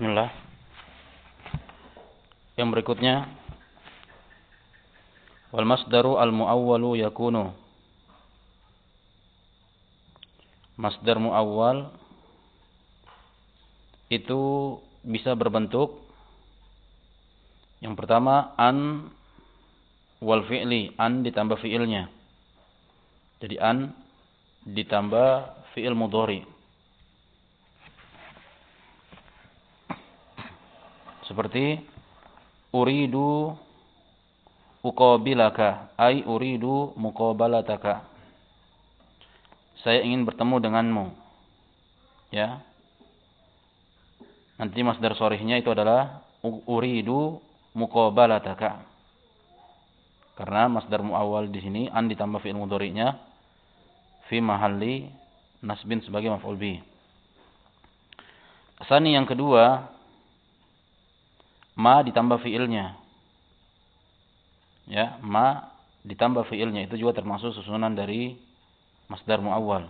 Bismillah. Yang berikutnya wal masdaru al muawwalu yakunu Masdar muawwal itu bisa berbentuk yang pertama an wal fi'li, an ditambah fi'ilnya. Jadi an ditambah fi'il mudhari. Seperti uridu uqabilaka ay uridu muqabalataka. Saya ingin bertemu denganmu. Ya. Nanti masdar sorihnya itu adalah uridu muqabalataka. Karena masdar muawwal di sini an ditambah fi'il mudhari'nya fi mahalli nasbin sebagai maf'ul bih. Asani yang kedua ma ditambah fiilnya. Ya, ma ditambah fiilnya itu juga termasuk susunan dari masdar muawwal.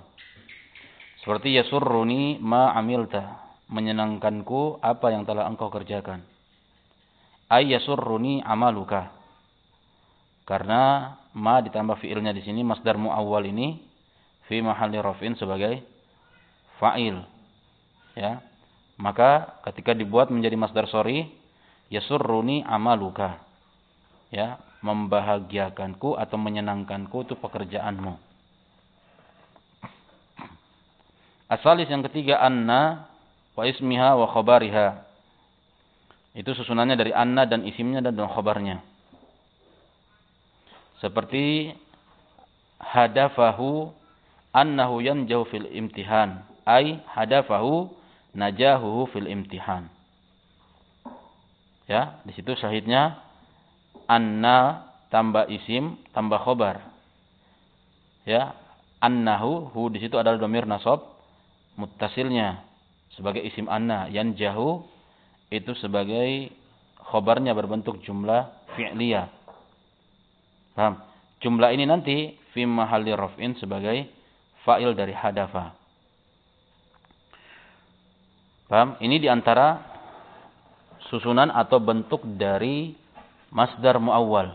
Seperti yasurruni ma amilta, menyenangkanku apa yang telah engkau kerjakan. Ay yasurruni amaluka. Karena ma ditambah fiilnya di sini masdar muawwal ini fi mahalli raf'in sebagai fa'il. Ya. Maka ketika dibuat menjadi masdar sorry yasurruni amaluka. Ya, membahagiakanku atau menyenangkanku itu pekerjaanmu. Asalis yang ketiga anna wa ismiha wa khabariha. Itu susunannya dari anna dan isimnya dan khabarnya. Seperti hadafahu annahu yanjahu fil imtihan. Ay hadafahu najahuhu fil imtihan. Ya, di situ syahidnya anna tambah isim tambah khobar. Ya, annahu hu di situ adalah domir nasab muttasilnya sebagai isim anna yang jahu itu sebagai khobarnya berbentuk jumlah fi'liyah. Paham? Jumlah ini nanti fi mahalli raf'in sebagai fa'il dari hadafa. Paham? Ini di antara susunan atau bentuk dari masdar muawwal.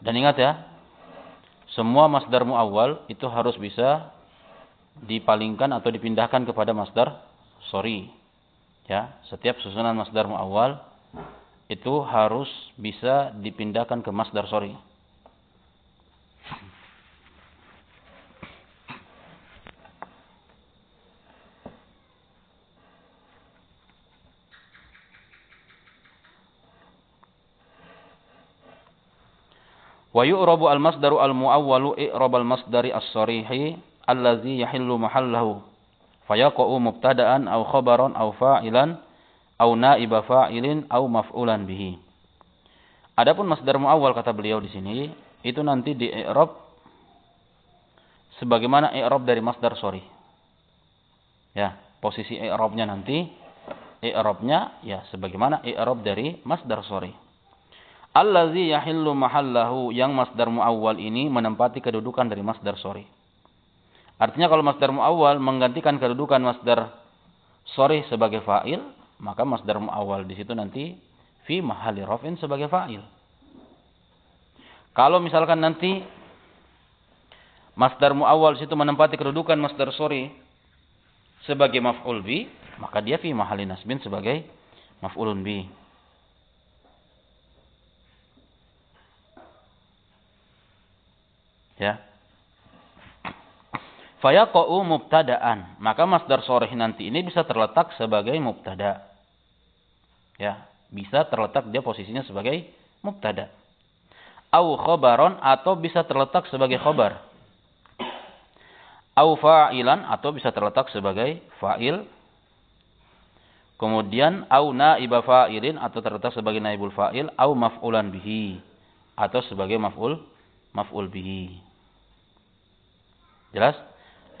Dan ingat ya, semua masdar muawwal itu harus bisa dipalingkan atau dipindahkan kepada masdar sorry ya setiap susunan masdar muawwal itu harus bisa dipindahkan ke masdar sorry. Wa yu'rabu al-masdaru al-mu'awwalu i'rab al-masdari as-sarihi allazi yahillu mahallahu fayaqa'u mubtada'an aw khabaran aw fa'ilan aw na'iba fa'ilin aw maf'ulan bihi. Adapun masdar muawwal kata beliau di sini itu nanti di i'rab sebagaimana i'rab dari masdar sorry. Ya, posisi i'rabnya nanti i'rabnya ya sebagaimana i'rab dari masdar sorry. Allazi yahillu mahallahu yang masdar muawwal ini menempati kedudukan dari masdar sorry. Artinya kalau masdar muawwal menggantikan kedudukan masdar sorry sebagai fa'il, maka masdar muawwal di situ nanti fi mahali rafin sebagai fa'il. Kalau misalkan nanti masdar muawwal situ menempati kedudukan masdar sorry sebagai maf'ul bi, maka dia fi mahali nasbin sebagai maf'ulun bi. Ya. Fayaqa'u mubtada'an. Maka masdar sorih nanti ini bisa terletak sebagai mubtada. Ya, bisa terletak dia posisinya sebagai mubtada. Au khobaron atau bisa terletak sebagai khobar. Au fa'ilan atau bisa terletak sebagai fa'il. Kemudian au naiba fa'ilin atau terletak sebagai naibul fa'il. Au maf'ulan bihi. Atau sebagai maf'ul maf'ul bihi. Jelas?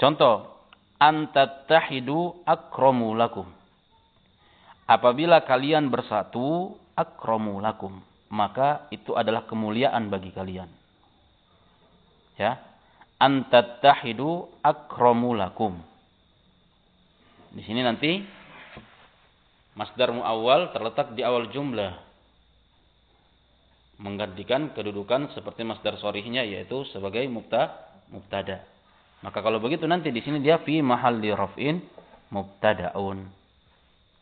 Contoh, antattahidu akramu lakum. Apabila kalian bersatu, akramu lakum. Maka itu adalah kemuliaan bagi kalian. Ya. Antattahidu akramu lakum. Di sini nanti masdar muawwal terletak di awal jumlah. Menggantikan kedudukan seperti masdar sorihnya yaitu sebagai mubta mubtada. Maka kalau begitu nanti di sini dia fi mahalli raf'in mubtadaun.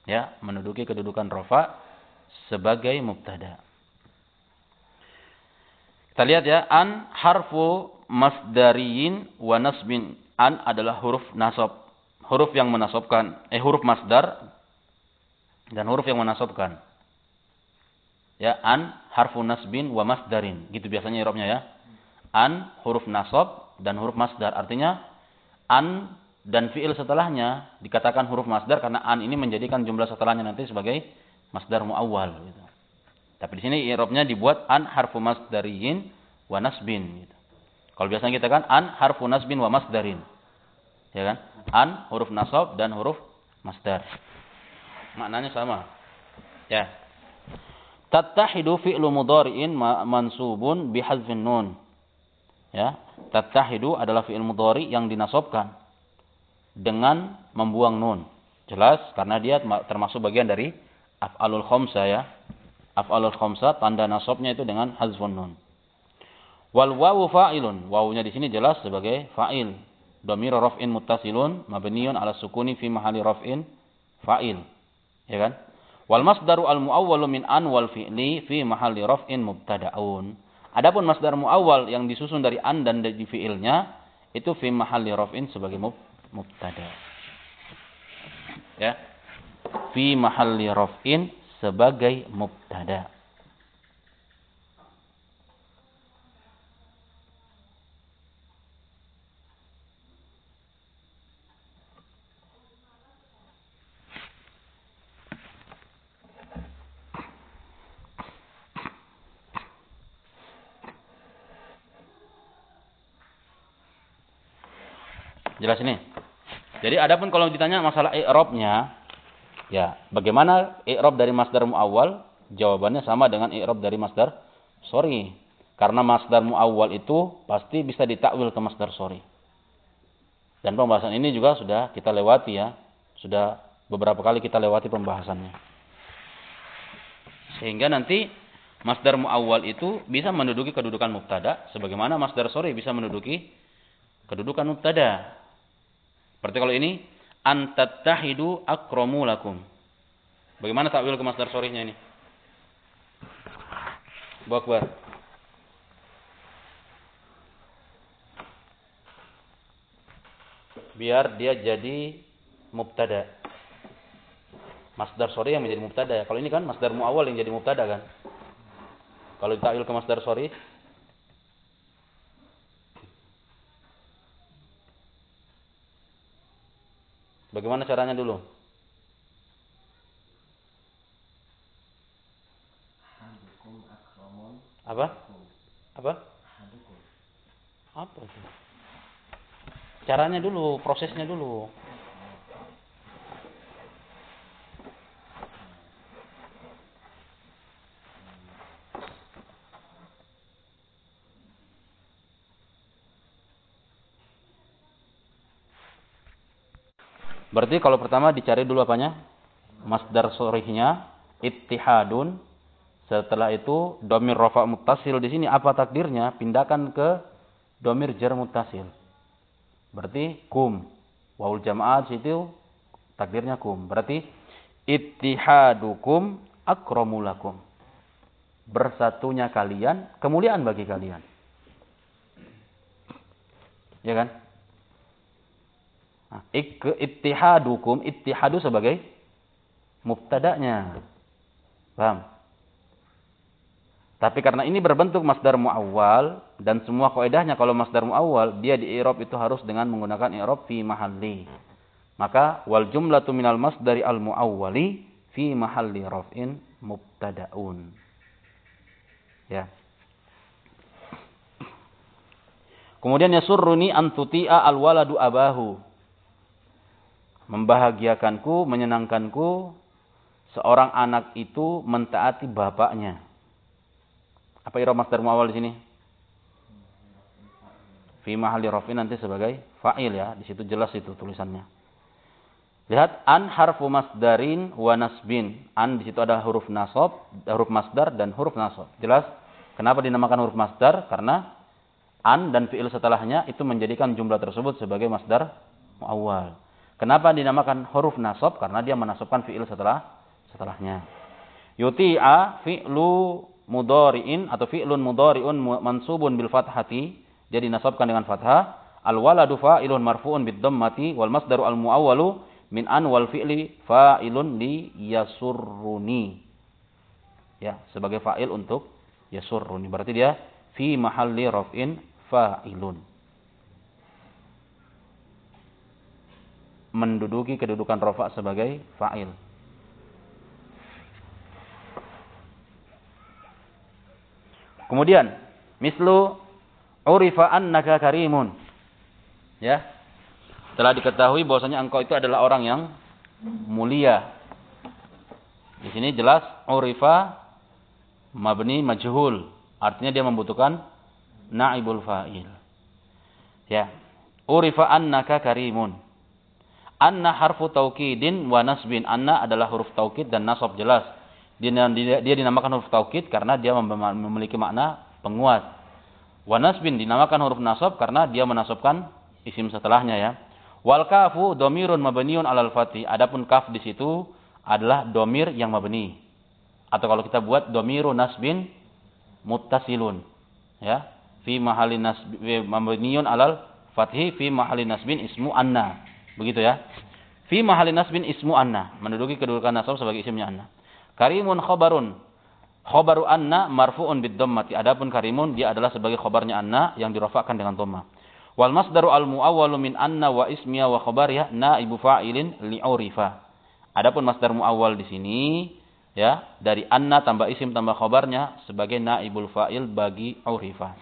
Ya menduduki kedudukan rofa sebagai mubtada. Kita lihat ya an harfu masdariyin wa nasbin. An adalah huruf nasab. Huruf yang menasobkan eh huruf masdar dan huruf yang menasobkan ya an harfu nasbin wa masdarin. Gitu biasanya irobnya ya. An huruf nasab dan huruf masdar artinya an dan fiil setelahnya dikatakan huruf masdar karena an ini menjadikan jumlah setelahnya nanti sebagai masdar muawwal gitu. Tapi di sini i'rabnya dibuat an harfu masdariyin wa nasbin gitu. Kalau biasanya kita kan an harfu nasbin wa masdarin. Ya kan? An huruf nasab dan huruf masdar. Maknanya sama. Ya. Tattahidu fi'lu mudhari'in mansubun bihadzfin nun. Ya, tattahidu adalah fi'il mudhari yang dinasobkan dengan membuang nun. Jelas karena dia termasuk bagian dari af'alul khamsa ya. Af'alul khamsa tanda nasabnya itu dengan hazfun nun. Wal wawu fa'ilun. Wawunya di sini jelas sebagai fa'il. Dhamir raf'in muttasilun mabniun ala sukuni fi mahali raf'in fa'il. Ya kan? Wal masdaru al muawwalu min an wal fi'li fi mahali raf'in mubtada'un. Adapun masdar muawwal yang disusun dari an dan dari fi'ilnya itu fi mahali raf'in sebagai mubtada. Ya. Fi mahalli raf'in sebagai mubtada. Jelas ini? Jadi adapun kalau ditanya masalah i'rabnya, ya, bagaimana i'rab dari masdar muawwal? Jawabannya sama dengan i'rab dari masdar sorry. Karena masdar muawwal itu pasti bisa ditakwil ke masdar sorry. Dan pembahasan ini juga sudah kita lewati ya. Sudah beberapa kali kita lewati pembahasannya. Sehingga nanti masdar muawwal itu bisa menduduki kedudukan mubtada sebagaimana masdar sorry bisa menduduki kedudukan mubtada. Berarti kalau ini antattahidu akramu lakum. Bagaimana takwil ke masdar sorihnya ini? Bakbar. Biar dia jadi mubtada. Masdar sorry yang menjadi mubtada. Kalau ini kan masdar muawal yang jadi mubtada kan. Kalau ditakwil ke masdar sorry Bagaimana caranya dulu? Apa? Apa? Apa itu? Caranya dulu, prosesnya dulu. Berarti kalau pertama dicari dulu apanya? Masdar sorihnya ittihadun. Setelah itu domir rofa mutasil di sini apa takdirnya? Pindahkan ke domir jar mutasil. Berarti kum. Waul jamaat situ takdirnya kum. Berarti ittihadukum akromulakum. Bersatunya kalian kemuliaan bagi kalian. Ya kan? Nah, ittihadukum, ittihadu sebagai mubtada'nya. Paham? Tapi karena ini berbentuk masdar muawwal dan semua kaidahnya kalau masdar muawwal dia di i'rab itu harus dengan menggunakan i'rab fi mahalli. Maka wal jumlatu minal masdari al muawwali fi mahalli raf'in mubtada'un. Ya. Kemudian yasurruni an tuti'a al waladu abahu. Membahagiakanku, menyenangkanku seorang anak itu mentaati bapaknya. Apa ira masdar muawal di sini? Fi mahalli rafin nanti sebagai fa'il ya, di situ jelas itu tulisannya. Lihat an harfu masdarin wa nasbin. An di situ ada huruf nasab, huruf masdar dan huruf nasab. Jelas? Kenapa dinamakan huruf masdar? Karena an dan fi'il setelahnya itu menjadikan jumlah tersebut sebagai masdar muawwal. Kenapa dinamakan huruf nasab? Karena dia menasabkan fi'il setelah setelahnya. Yuti'a fi'lu mudhari'in atau fi'lun mudhari'un mansubun bil fathati, dia dinasabkan dengan fathah. Al waladu fa'ilun marfu'un bid dhammati wal masdaru al muawwalu min an wal fi'li fa'ilun li yasurruni. Ya, sebagai fa'il untuk yasurruni. Berarti dia fi mahalli raf'in fa'ilun. Menduduki kedudukan rafa sebagai fa'il. Kemudian, mislu urifa annaka karimun. Ya. Telah diketahui bahwasanya engkau itu adalah orang yang mulia. Di sini jelas urifa mabni majhul. Artinya dia membutuhkan naibul fa'il. Ya. Urifa annaka karimun. Anna harfu taukidin wa nasbin. Anna adalah huruf taukid dan nasab jelas. Dia, dinamakan huruf taukid karena dia memiliki makna penguat. Wa nasbin dinamakan huruf nasab karena dia menasabkan isim setelahnya ya. Wal kafu domirun mabniun alal fati. Adapun kaf di situ adalah domir yang mabni. Atau kalau kita buat domiru nasbin muttasilun. Ya. Fi mahalin nasbin mabniun alal fathi fi mahalin nasbin ismu anna. Begitu ya. Fi mahalin nasbin ismu anna. Menduduki kedudukan nasab sebagai isimnya anna. Karimun khobarun. Khobaru anna marfu'un bid dhammati. Adapun karimun dia adalah sebagai khobarnya anna yang dirafakkan dengan dhamma. Wal masdaru al muawwalu min anna wa ismiya wa khabariha naibu fa'ilin li'urifa. Adapun masdar muawwal di sini ya dari anna tambah isim tambah khobarnya sebagai naibul fa'il bagi urifa.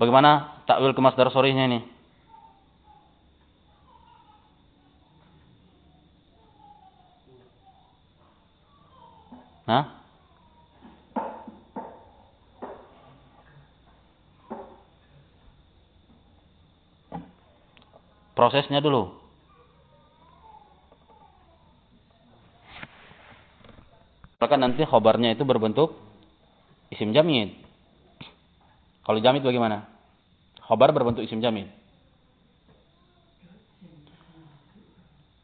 Bagaimana takwil ke masdar sorihnya ini? Hah? Prosesnya dulu. Maka nanti khobarnya itu berbentuk isim jamid. Kalau jamid bagaimana? Khobar berbentuk isim jamid.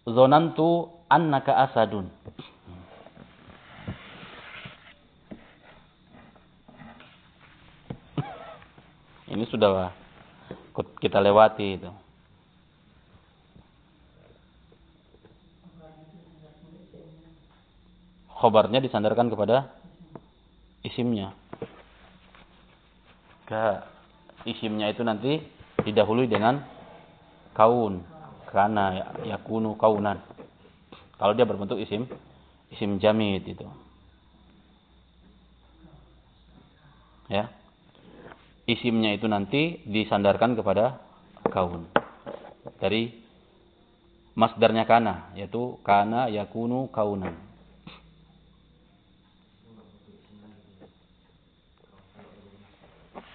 Zonantu annaka asadun. Ini sudah kita lewati itu. Khobarnya disandarkan kepada isimnya. Ke isimnya itu nanti didahului dengan kaun. Karena yakunu kaunan. Kalau dia berbentuk isim, isim jamid itu. Ya isimnya itu nanti disandarkan kepada kaun. Dari masdarnya kana, yaitu kana yakunu kaunan.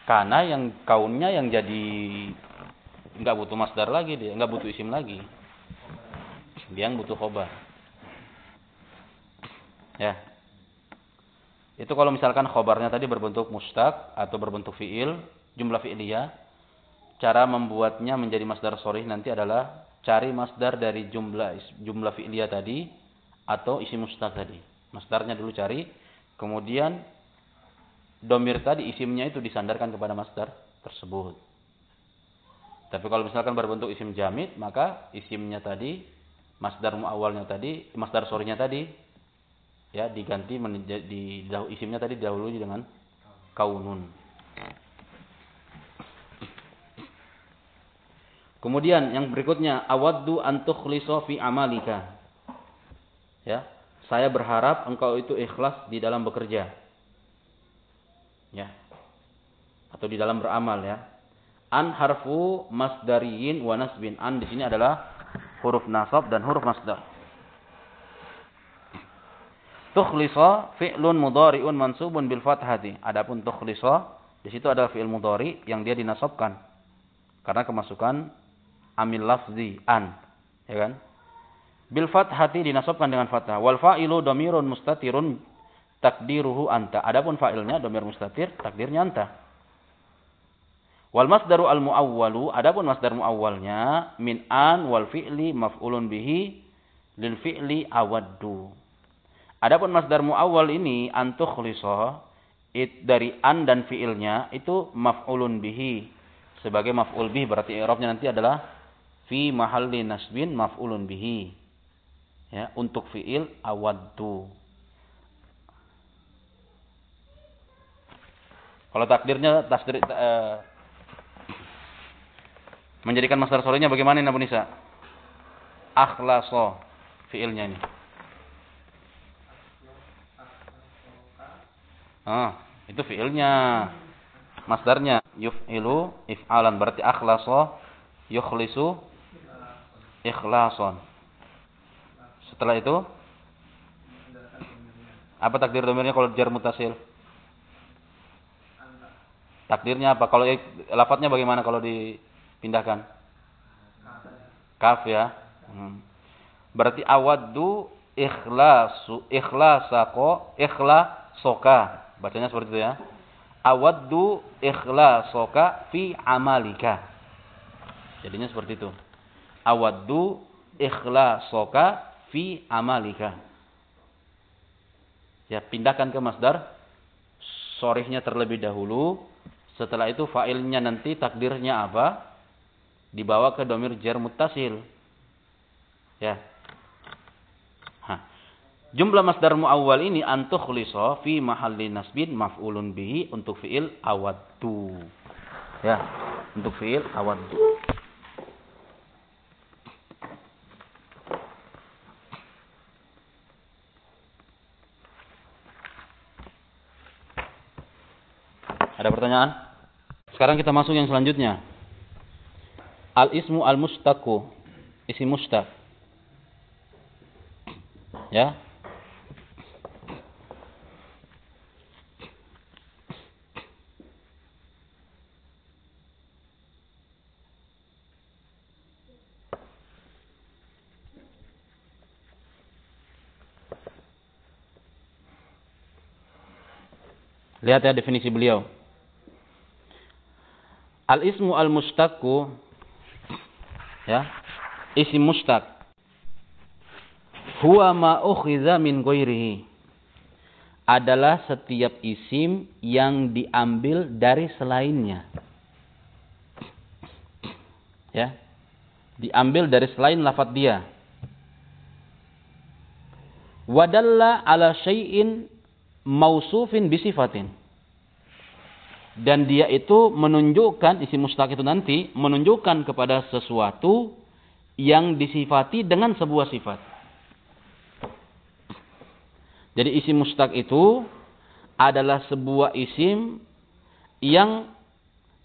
Kana yang kaunnya yang jadi nggak butuh masdar lagi dia, nggak butuh isim lagi. Dia yang butuh khobar. Ya, itu kalau misalkan khobarnya tadi berbentuk mustaq atau berbentuk fi'il, jumlah fi'liyah, cara membuatnya menjadi masdar sorih nanti adalah cari masdar dari jumlah jumlah fi'liyah tadi atau isi mustaq tadi. Masdarnya dulu cari, kemudian domir tadi isimnya itu disandarkan kepada masdar tersebut. Tapi kalau misalkan berbentuk isim jamid, maka isimnya tadi, masdar muawalnya tadi, masdar sorihnya tadi ya diganti di isimnya tadi dahului dengan kaunun. Kemudian yang berikutnya awaddu an tukhlisa fi amalika. Ya, saya berharap engkau itu ikhlas di dalam bekerja. Ya. atau di dalam beramal ya. An harfu masdariyin wa nasbin. An di sini adalah huruf nasab dan huruf masdar. Tukhlisa fi'lun mudhari'un mansubun bil fathati. Adapun tukhlisa di situ adalah fi'il mudhari yang dia dinasabkan. Karena kemasukan amil lafzi an, ya kan? Bil fathati dinasabkan dengan fathah. Wal fa'ilu dhamirun mustatirun takdiruhu anta. Adapun fa'ilnya domir mustatir, takdirnya anta. Wal masdaru al muawwalu, adapun masdar muawwalnya min an wal fi'li maf'ulun bihi lil fi'li awaddu. Adapun masdar muawwal ini antukhlisa it dari an dan fi'ilnya itu maf'ulun bihi sebagai maf'ul bihi berarti i'rabnya nanti adalah fi mahalli nasbin maf'ulun bihi. Ya, untuk fi'il awaddu. Kalau takdirnya tasdir uh, menjadikan masdar sorenya bagaimana ini Abu Nisa? Akhlaso fiilnya ini. Ah, itu fiilnya. Masdarnya yuf'ilu if'alan berarti akhlaso yukhlisu ikhlason. Setelah itu apa takdir domirnya kalau jar mutasil? Takdirnya apa? Kalau lafadznya bagaimana kalau dipindahkan? Kaf ya. Hmm. Berarti awaddu ikhlasu ikhlasako ikhlasoka. Bacanya seperti itu ya. Awaddu ikhlasoka fi amalika. Jadinya seperti itu. Awaddu ikhlasoka fi amalika. Ya, pindahkan ke masdar sorihnya terlebih dahulu setelah itu fa'ilnya nanti takdirnya apa? Dibawa ke domir jar muttasil. Ya. Hah. Jumlah masdar muawwal ini antukhlisa fi mahalli nasbin maf'ulun bihi untuk fi'il awaddu. Ya, untuk fi'il awaddu. Ada pertanyaan? Sekarang kita masuk yang selanjutnya. Al-ismu al-mustaku. Isi mustaq. Ya. Lihat ya definisi beliau. Al-ismu al-mustaqu ya, isim mustaq. Huwa ma ukhidha min ghairihi. Adalah setiap isim yang diambil dari selainnya. Ya. Diambil dari selain lafaz dia. Wadalla ala syai'in mausufin bisifatin dan dia itu menunjukkan isi mustaq itu nanti menunjukkan kepada sesuatu yang disifati dengan sebuah sifat. Jadi isi mustaq itu adalah sebuah isim yang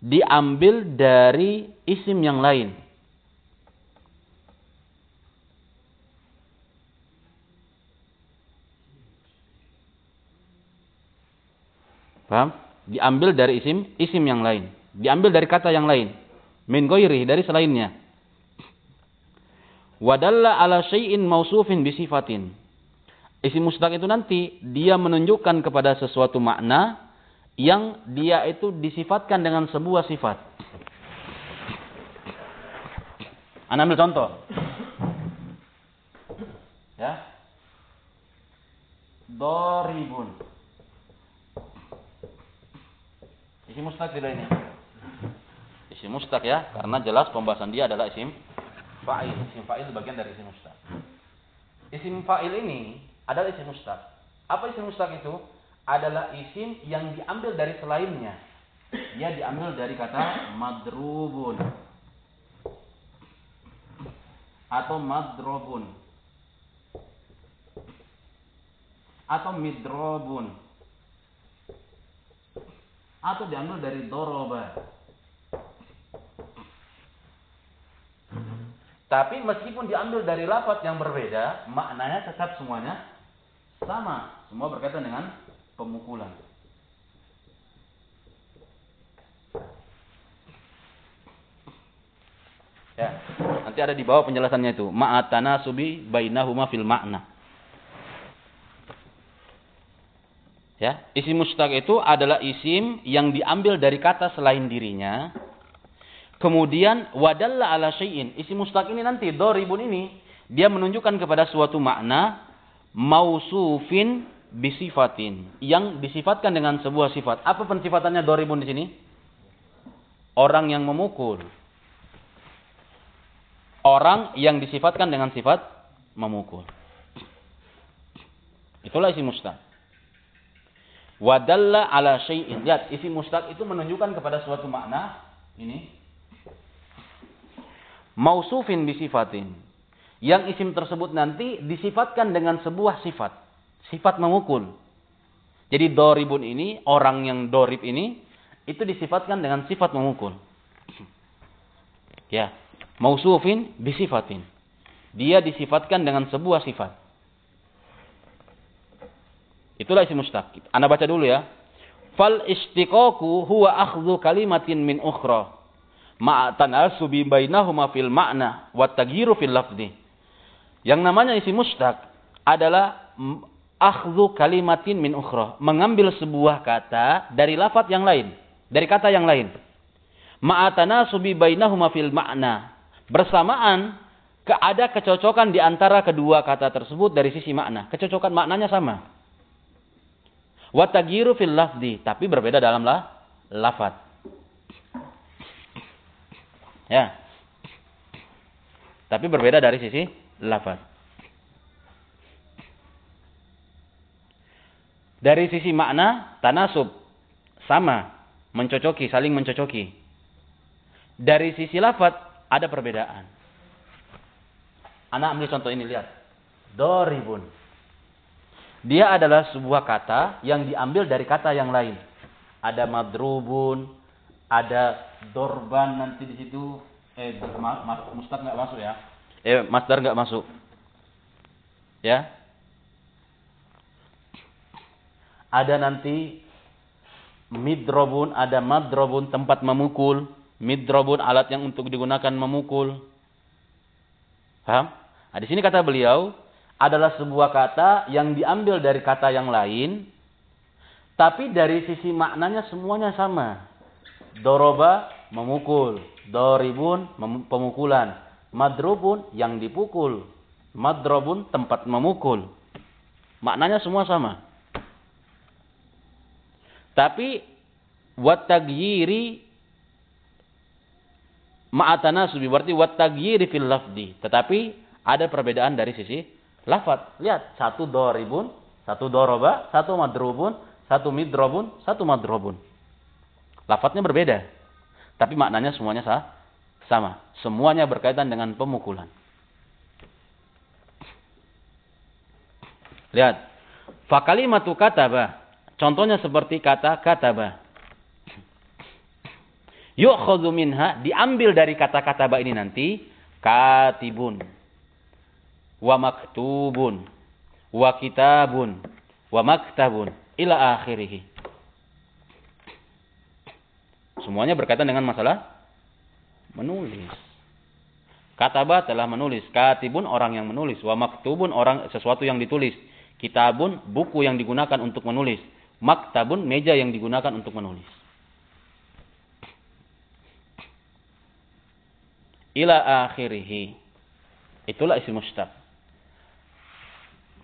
diambil dari isim yang lain. Paham? Diambil dari isim isim yang lain, diambil dari kata yang lain, min ghairi dari selainnya. Wadalla ala syai'in mausufin bisifatin. Isim mustaq itu nanti dia menunjukkan kepada sesuatu makna yang dia itu disifatkan dengan sebuah sifat. Anda ambil contoh. Ya. Doribun. Isim mustaq tidak ini? Isim mustaq ya, karena jelas pembahasan dia adalah isim fa'il. Isim fa'il bagian dari isim mustaq. Isim fa'il ini adalah isim mustaq. Apa isim mustaq itu? Adalah isim yang diambil dari selainnya. Dia diambil dari kata madrubun atau madrobun atau midrobun atau diambil dari doroba. Tapi meskipun diambil dari lafaz yang berbeda, maknanya tetap semuanya sama. Semua berkaitan dengan pemukulan. Ya, nanti ada di bawah penjelasannya itu. Ma'atana subi bainahuma fil makna. Ya, isim mustaq itu adalah isim yang diambil dari kata selain dirinya. Kemudian wadalla ala syai'in. Isim mustaq ini nanti doribun ini dia menunjukkan kepada suatu makna mausufin bisifatin yang disifatkan dengan sebuah sifat. Apa pensifatannya doribun di sini? Orang yang memukul orang yang disifatkan dengan sifat memukul. Itulah isi mustaq. Wadalla ala syai'in. Lihat, isi mustaq itu menunjukkan kepada suatu makna ini mausufin bisifatin. Yang isim tersebut nanti disifatkan dengan sebuah sifat. Sifat memukul. Jadi doribun ini, orang yang dorib ini, itu disifatkan dengan sifat memukul. Ya, mausufin bisifatin. Dia disifatkan dengan sebuah sifat. Itulah isim mustaq. Anda baca dulu ya. Fal istiqaku huwa akhdhu kalimatin min ukhra. Ma'atan asubi bainahuma fil ma'na wa tagyiru fil lafzi. Yang namanya isim mustaq adalah akhdhu kalimatin min ukhra. Mengambil sebuah kata dari lafaz yang lain. Dari kata yang lain. Ma'atana subi bainahuma fil ma'na bersamaan ada kecocokan di antara kedua kata tersebut dari sisi makna. Kecocokan maknanya sama. Watagiru fil lafdi, tapi berbeda dalam lah lafad. Ya. Tapi berbeda dari sisi lafad. Dari sisi makna, tanasub. Sama. Mencocoki, saling mencocoki. Dari sisi lafad, ada perbedaan. Anak ambil contoh ini lihat. Doribun. Dia adalah sebuah kata yang diambil dari kata yang lain. Ada madrubun, ada dorban nanti di situ. Eh, mustad nggak masuk ya? Eh, masdar nggak masuk. Ya. Ada nanti midrobun, ada madrobun tempat memukul. Midrobun alat yang untuk digunakan memukul. Paham? Nah, di sini kata beliau adalah sebuah kata yang diambil dari kata yang lain, tapi dari sisi maknanya semuanya sama. Doroba memukul, doribun pemukulan, madrobun yang dipukul, madrobun tempat memukul. Maknanya semua sama. Tapi watagyiri subi berarti wat tagyiri fil lafdi. Tetapi ada perbedaan dari sisi lafat. Lihat, satu doribun, satu doroba, satu madrubun, satu midrobun, satu madrobun. Lafadznya berbeda. Tapi maknanya semuanya sah, sama. Semuanya berkaitan dengan pemukulan. Lihat. Fakalimatu kataba. Contohnya seperti kata kataba yu'khadhu minha diambil dari kata-kata ba ini nanti katibun wa maktubun wa kitabun wa maktabun ila akhirih. Semuanya berkaitan dengan masalah menulis. Kataba telah menulis, katibun orang yang menulis, wa maktubun orang sesuatu yang ditulis, kitabun buku yang digunakan untuk menulis, maktabun meja yang digunakan untuk menulis. ila akhirih. Itulah isim mustaq.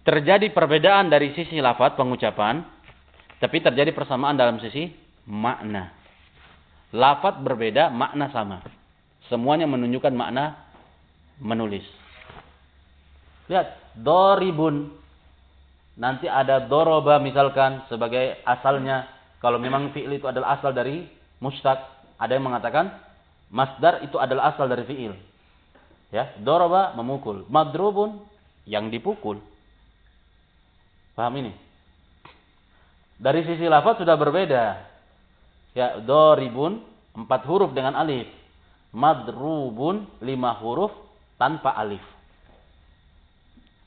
Terjadi perbedaan dari sisi lafaz pengucapan, tapi terjadi persamaan dalam sisi makna. Lafaz berbeda, makna sama. Semuanya menunjukkan makna menulis. Lihat, doribun. Nanti ada doroba misalkan sebagai asalnya. Kalau memang fi'il itu adalah asal dari mustaq. Ada yang mengatakan Masdar itu adalah asal dari fiil. Ya, doroba memukul, madrubun yang dipukul. Paham ini? Dari sisi lafaz sudah berbeda. Ya, doribun empat huruf dengan alif. Madrubun lima huruf tanpa alif.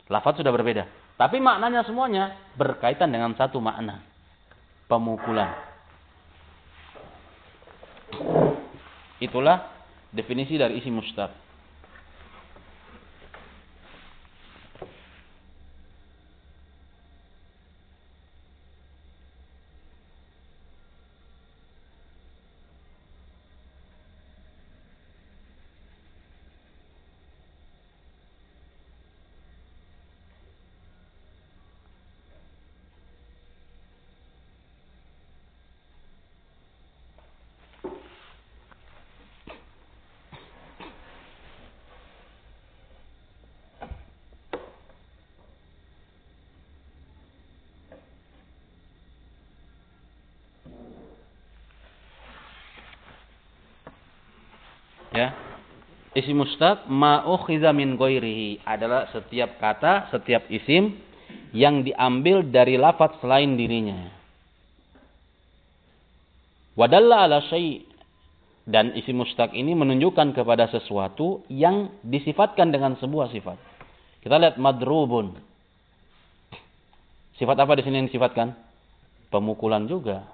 Lafaz sudah berbeda. Tapi maknanya semuanya berkaitan dengan satu makna. Pemukulan. Itulah definisi dari isi mustaq. Ya. Isi mustaq ma ukhidha min ghairihi adalah setiap kata, setiap isim yang diambil dari lafaz selain dirinya. Wadalla ala syai' dan isi mustaq ini menunjukkan kepada sesuatu yang disifatkan dengan sebuah sifat. Kita lihat madrubun. Sifat apa di sini yang disifatkan? Pemukulan juga.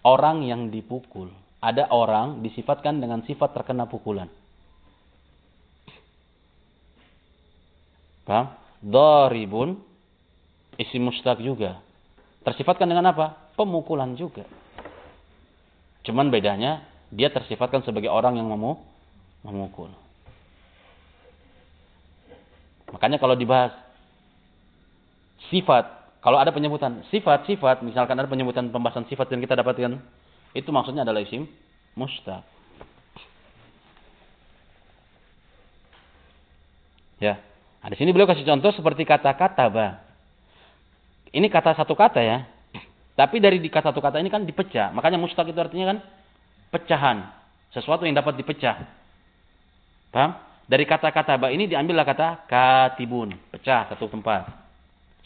Orang yang dipukul ada orang disifatkan dengan sifat terkena pukulan. Paham? Daribun isi mustaq juga. Tersifatkan dengan apa? Pemukulan juga. Cuman bedanya dia tersifatkan sebagai orang yang memu memukul. Makanya kalau dibahas sifat, kalau ada penyebutan sifat-sifat, misalkan ada penyebutan pembahasan sifat yang kita dapatkan itu maksudnya adalah isim mustaq. Ya. Nah, di sini beliau kasih contoh seperti kata-kata, bah. Ini kata satu kata ya. Tapi dari kata satu kata ini kan dipecah. Makanya mustaq itu artinya kan pecahan. Sesuatu yang dapat dipecah. Paham? Dari kata-kata ba ini diambillah kata katibun. Pecah satu tempat.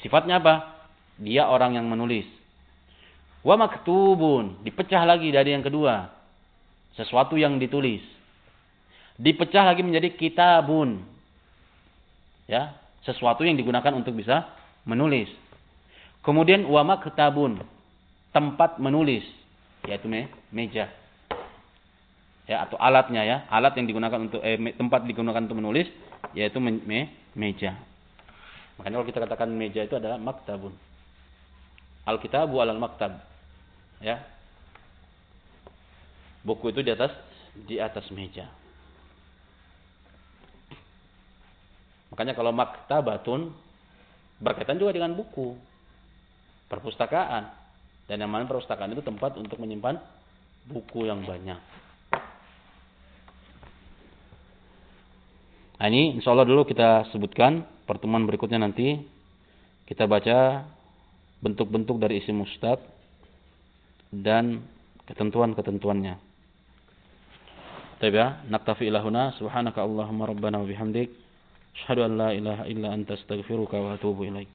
Sifatnya apa? Dia orang yang menulis. Wa maktubun. Dipecah lagi dari yang kedua. Sesuatu yang ditulis. Dipecah lagi menjadi kitabun. Ya, sesuatu yang digunakan untuk bisa menulis. Kemudian wa maktabun. Tempat menulis, yaitu me meja. Ya, atau alatnya ya, alat yang digunakan untuk eh, tempat digunakan untuk menulis yaitu me me meja. Makanya kalau kita katakan meja itu adalah maktabun. Al-kitabu alal maktab ya. Buku itu di atas di atas meja. Makanya kalau maktabatun berkaitan juga dengan buku. Perpustakaan. Dan yang mana perpustakaan itu tempat untuk menyimpan buku yang banyak. Nah ini insya Allah dulu kita sebutkan pertemuan berikutnya nanti. Kita baca bentuk-bentuk dari isi mustaq dan ketentuan-ketentuannya. Ya, naktafi ilahuna subhanaka Allahumma rabbana wa bihamdik asyhadu an la ilaha illa anta astaghfiruka wa atubu ilaik.